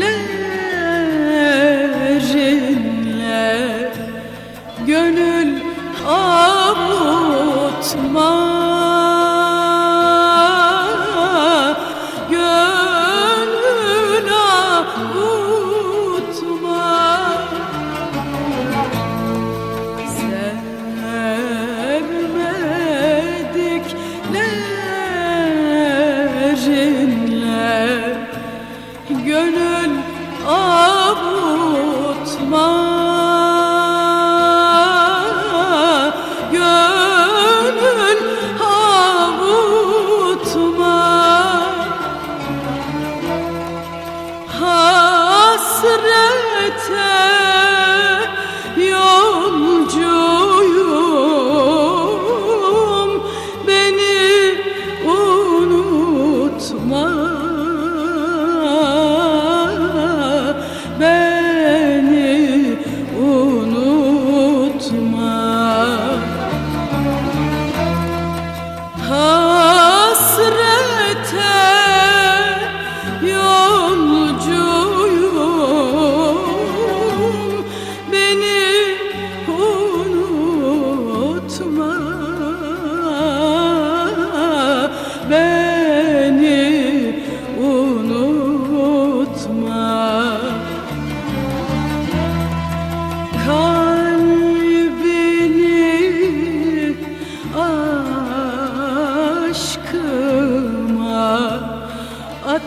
love. gönül avutma. Gönül avutma. Hasrete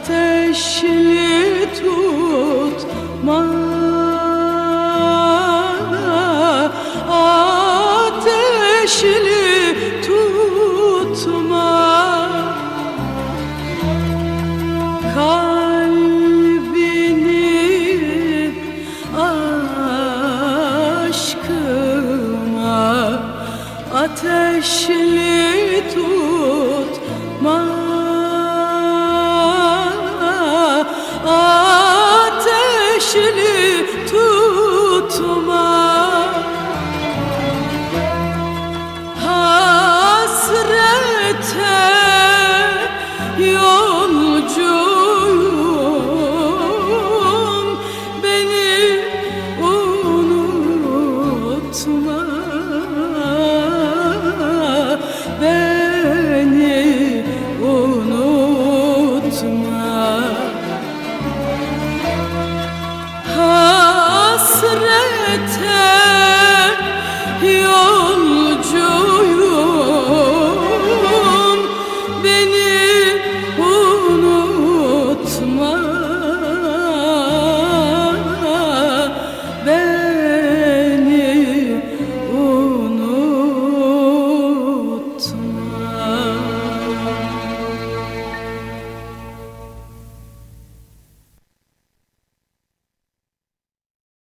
ateşli tutma ateşli tutma. Kalbini aşkıma ateşli tutma ucu